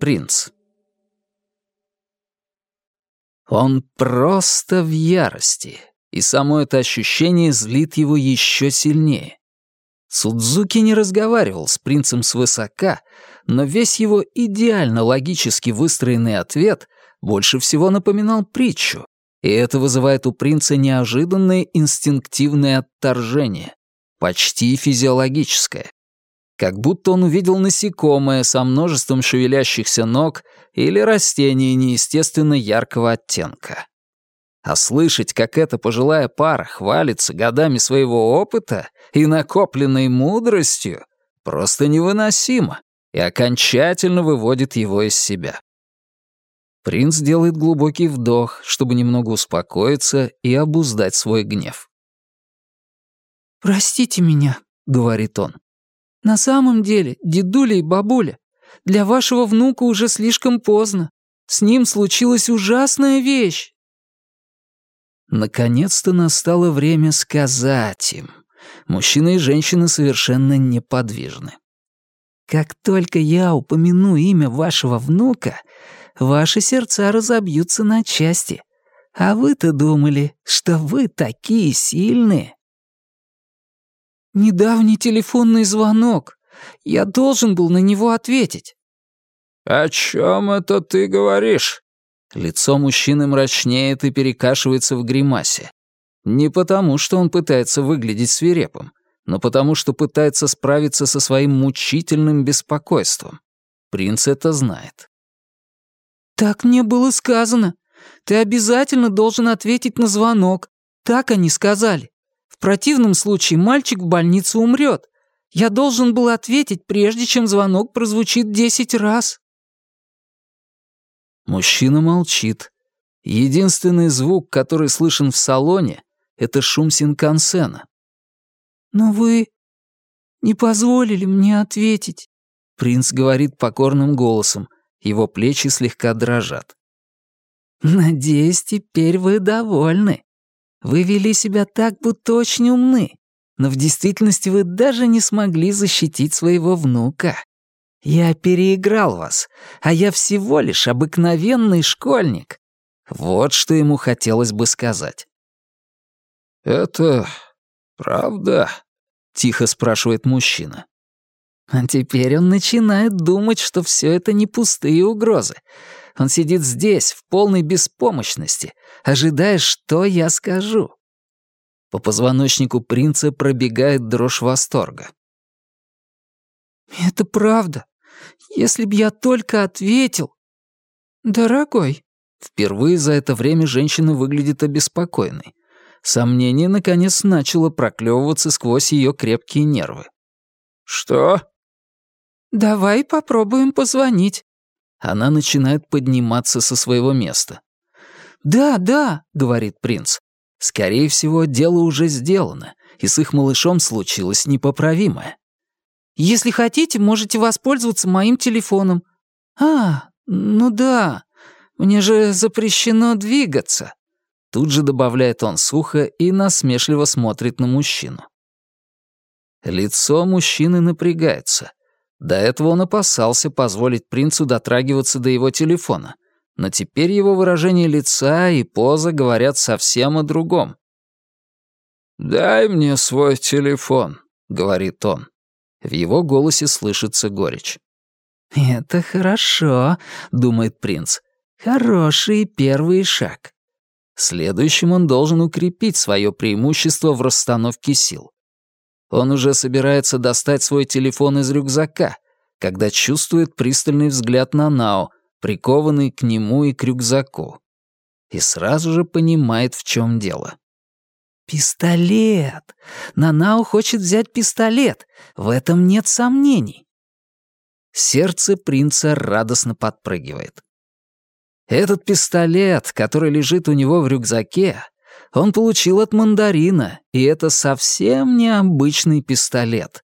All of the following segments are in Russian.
Принц. Он просто в ярости, и само это ощущение злит его еще сильнее. Судзуки не разговаривал с принцем свысока, но весь его идеально логически выстроенный ответ больше всего напоминал притчу, и это вызывает у принца неожиданное инстинктивное отторжение, почти физиологическое. Как будто он увидел насекомое со множеством шевелящихся ног или растение неестественно яркого оттенка. А слышать, как эта пожилая пара хвалится годами своего опыта и накопленной мудростью, просто невыносимо и окончательно выводит его из себя. Принц делает глубокий вдох, чтобы немного успокоиться и обуздать свой гнев. «Простите меня», — говорит он. «На самом деле, дедуля и бабуля, для вашего внука уже слишком поздно. С ним случилась ужасная вещь». Наконец-то настало время сказать им. Мужчина и женщина совершенно неподвижны. «Как только я упомяну имя вашего внука, ваши сердца разобьются на части. А вы-то думали, что вы такие сильные?» «Недавний телефонный звонок. Я должен был на него ответить». «О чем это ты говоришь?» Лицо мужчины мрачнеет и перекашивается в гримасе. Не потому, что он пытается выглядеть свирепым, но потому, что пытается справиться со своим мучительным беспокойством. Принц это знает. «Так мне было сказано. Ты обязательно должен ответить на звонок. Так они сказали. В противном случае мальчик в больнице умрет. Я должен был ответить, прежде чем звонок прозвучит десять раз». Мужчина молчит. Единственный звук, который слышен в салоне, — это шум синкансена. «Но вы не позволили мне ответить», — принц говорит покорным голосом, его плечи слегка дрожат. «Надеюсь, теперь вы довольны. Вы вели себя так, будто очень умны, но в действительности вы даже не смогли защитить своего внука. Я переиграл вас, а я всего лишь обыкновенный школьник. Вот что ему хотелось бы сказать. «Это правда?» — тихо спрашивает мужчина. А теперь он начинает думать, что все это не пустые угрозы. Он сидит здесь, в полной беспомощности, ожидая, что я скажу. По позвоночнику принца пробегает дрожь восторга. «Это правда. Если б я только ответил...» «Дорогой...» Впервые за это время женщина выглядит обеспокоенной. Сомнение, наконец, начало проклевываться сквозь ее крепкие нервы. «Что?» «Давай попробуем позвонить». Она начинает подниматься со своего места. «Да, да», — говорит принц. Скорее всего, дело уже сделано, и с их малышом случилось непоправимое. Если хотите, можете воспользоваться моим телефоном. А, ну да, мне же запрещено двигаться. Тут же добавляет он сухо и насмешливо смотрит на мужчину. Лицо мужчины напрягается. До этого он опасался позволить принцу дотрагиваться до его телефона, но теперь его выражение лица и поза говорят совсем о другом. «Дай мне свой телефон», — говорит он. В его голосе слышится горечь. «Это хорошо», — думает принц. «Хороший первый шаг». Следующим он должен укрепить свое преимущество в расстановке сил. Он уже собирается достать свой телефон из рюкзака, когда чувствует пристальный взгляд на Нао, прикованный к нему и к рюкзаку. И сразу же понимает, в чем дело. «Пистолет! Нанао хочет взять пистолет. В этом нет сомнений». Сердце принца радостно подпрыгивает. Этот пистолет, который лежит у него в рюкзаке, он получил от мандарина, и это совсем необычный пистолет.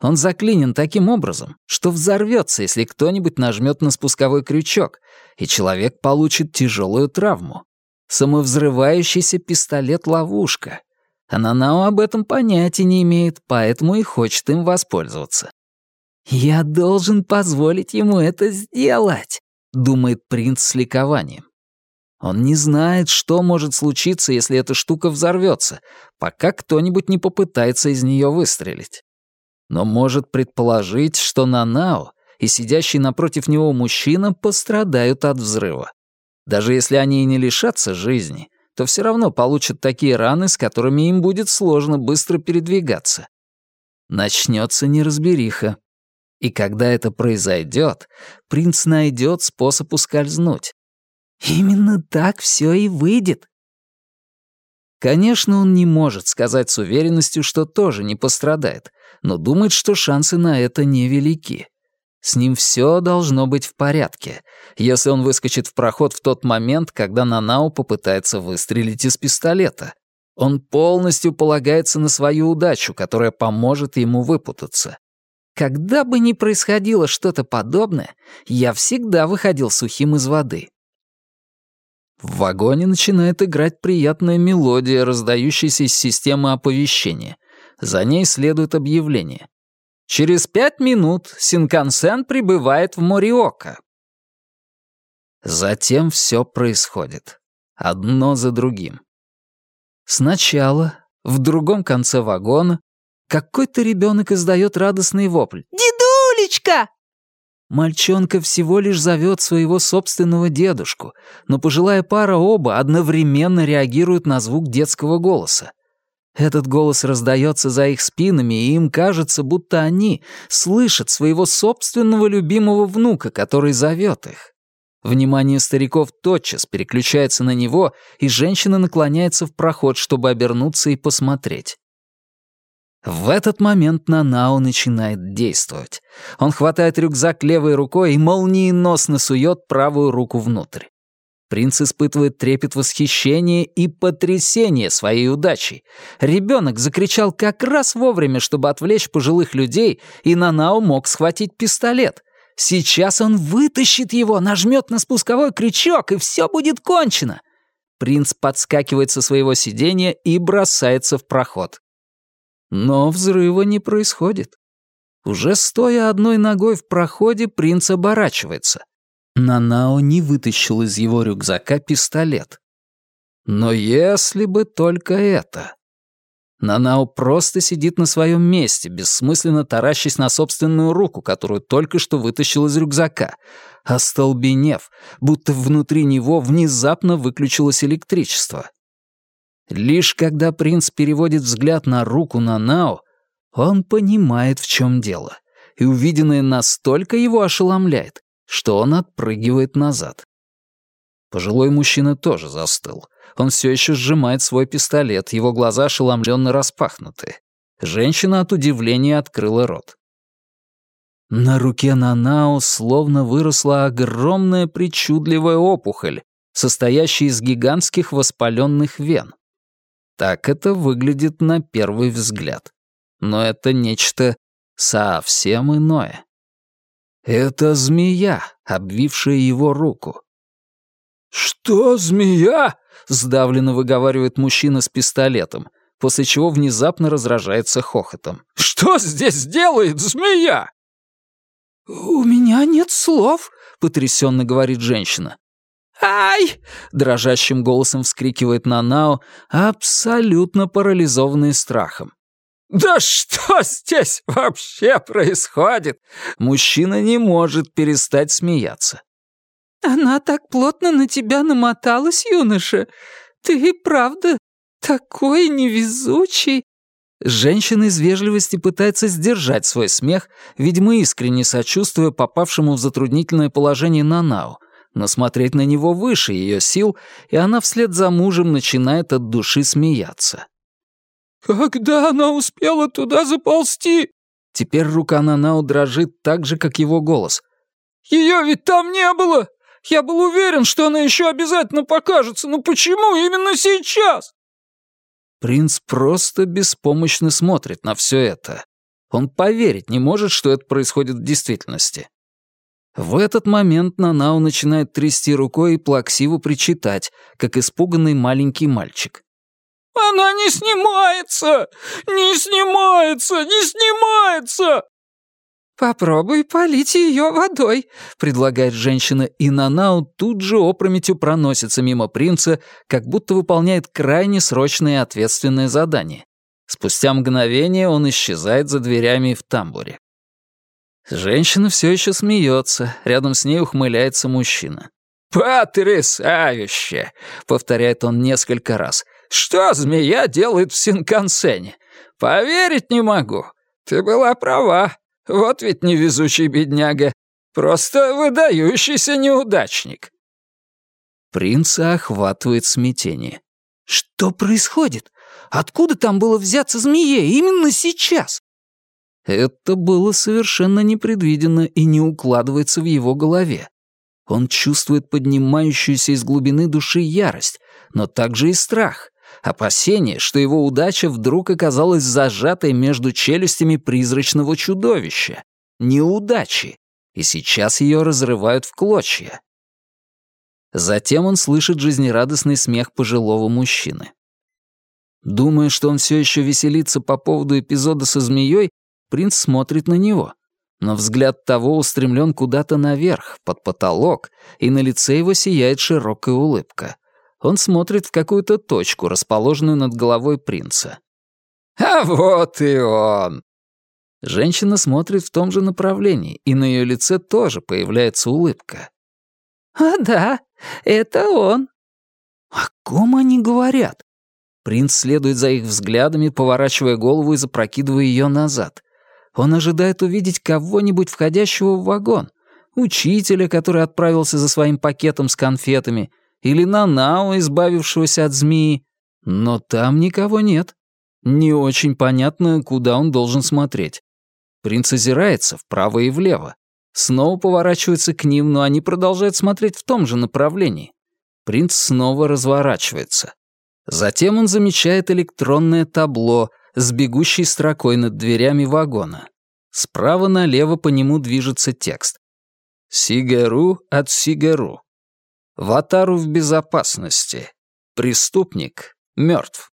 Он заклинен таким образом, что взорвется, если кто-нибудь нажмет на спусковой крючок, и человек получит тяжелую травму. Самовзрывающийся пистолет-ловушка. А об этом понятия не имеет, поэтому и хочет им воспользоваться. «Я должен позволить ему это сделать», — думает принц с ликованием. Он не знает, что может случиться, если эта штука взорвется, пока кто-нибудь не попытается из нее выстрелить. Но может предположить, что Нанао и сидящий напротив него мужчина пострадают от взрыва. Даже если они и не лишатся жизни, то все равно получат такие раны, с которыми им будет сложно быстро передвигаться. Начнется неразбериха. И когда это произойдет, принц найдет способ ускользнуть. Именно так все и выйдет. Конечно, он не может сказать с уверенностью, что тоже не пострадает, но думает, что шансы на это невелики. С ним все должно быть в порядке, если он выскочит в проход в тот момент, когда Нанао попытается выстрелить из пистолета. Он полностью полагается на свою удачу, которая поможет ему выпутаться. Когда бы ни происходило что-то подобное, я всегда выходил сухим из воды. В вагоне начинает играть приятная мелодия, раздающаяся из системы оповещения. За ней следует объявление. Через пять минут Синкансен прибывает в Мориока. Затем все происходит. Одно за другим. Сначала, в другом конце вагона, какой-то ребенок издает радостный вопль. «Дедулечка!» Мальчонка всего лишь зовет своего собственного дедушку, но пожилая пара оба одновременно реагируют на звук детского голоса. Этот голос раздается за их спинами, и им кажется, будто они слышат своего собственного любимого внука, который зовет их. Внимание стариков тотчас переключается на него, и женщина наклоняется в проход, чтобы обернуться и посмотреть. В этот момент Нанао начинает действовать. Он хватает рюкзак левой рукой и молниеносно сует правую руку внутрь. Принц испытывает трепет восхищения и потрясения своей удачей. Ребенок закричал как раз вовремя, чтобы отвлечь пожилых людей, и Нанао мог схватить пистолет. Сейчас он вытащит его, нажмет на спусковой крючок, и все будет кончено. Принц подскакивает со своего сиденья и бросается в проход. Но взрыва не происходит. Уже стоя одной ногой в проходе, принц оборачивается. Нанао не вытащил из его рюкзака пистолет. Но если бы только это... Нанао просто сидит на своем месте, бессмысленно таращась на собственную руку, которую только что вытащил из рюкзака, остолбенев, будто внутри него внезапно выключилось электричество. Лишь когда принц переводит взгляд на руку Нанао, он понимает, в чем дело, и увиденное настолько его ошеломляет, что он отпрыгивает назад. Пожилой мужчина тоже застыл. Он все еще сжимает свой пистолет, его глаза ошеломленно распахнуты. Женщина от удивления открыла рот. На руке Нанао словно выросла огромная причудливая опухоль, состоящая из гигантских воспаленных вен. Так это выглядит на первый взгляд. Но это нечто совсем иное. Это змея, обвившая его руку. «Что, змея?» — сдавленно выговаривает мужчина с пистолетом, после чего внезапно разражается хохотом. «Что здесь делает змея?» «У меня нет слов», — потрясенно говорит женщина. «Ай!» — дрожащим голосом вскрикивает Нанао, абсолютно парализованный страхом. «Да что здесь вообще происходит?» Мужчина не может перестать смеяться. «Она так плотно на тебя намоталась, юноша. Ты и правда такой невезучий». Женщина из вежливости пытается сдержать свой смех, видимо, искренне сочувствуя попавшему в затруднительное положение Нанао, но смотреть на него выше ее сил, и она вслед за мужем начинает от души смеяться. «Когда она успела туда заползти?» Теперь рука Нанау дрожит так же, как его голос. «Ее ведь там не было! Я был уверен, что она еще обязательно покажется, но почему именно сейчас?» Принц просто беспомощно смотрит на все это. Он поверить не может, что это происходит в действительности. В этот момент Нанау начинает трясти рукой и плаксиво причитать, как испуганный маленький мальчик. Она не снимается! Не снимается! Не снимается!» «Попробуй полить ее водой», — предлагает женщина, и Нанау тут же опрометью проносится мимо принца, как будто выполняет крайне срочное и ответственное задание. Спустя мгновение он исчезает за дверями в тамбуре. Женщина все еще смеется, рядом с ней ухмыляется мужчина. «Потрясающе!» — повторяет он несколько раз. «Что змея делает в Синкансене? Поверить не могу. Ты была права. Вот ведь невезучий бедняга. Просто выдающийся неудачник». Принца охватывает смятение. «Что происходит? Откуда там было взяться змее именно сейчас?» Это было совершенно непредвиденно и не укладывается в его голове. Он чувствует поднимающуюся из глубины души ярость, но также и страх, опасение, что его удача вдруг оказалась зажатой между челюстями призрачного чудовища, неудачи, и сейчас ее разрывают в клочья. Затем он слышит жизнерадостный смех пожилого мужчины. Думая, что он все еще веселится по поводу эпизода со змеей, принц смотрит на него. Но взгляд того устремлен куда-то наверх, под потолок, и на лице его сияет широкая улыбка. Он смотрит в какую-то точку, расположенную над головой принца. «А вот и он!» Женщина смотрит в том же направлении, и на ее лице тоже появляется улыбка. «А да, это он». О ком они говорят? Принц следует за их взглядами, поворачивая голову и запрокидывая ее назад. Он ожидает увидеть кого-нибудь входящего в вагон. Учителя, который отправился за своим пакетом с конфетами, или Нанао, избавившегося от змеи. Но там никого нет. Не очень понятно, куда он должен смотреть. Принц озирается вправо и влево. Снова поворачивается к ним, но они продолжают смотреть в том же направлении. Принц снова разворачивается. Затем он замечает электронное табло, с бегущей строкой над дверями вагона. Справа налево по нему движется текст. «Сигару от Сигару. Ватару в безопасности. Преступник мертв».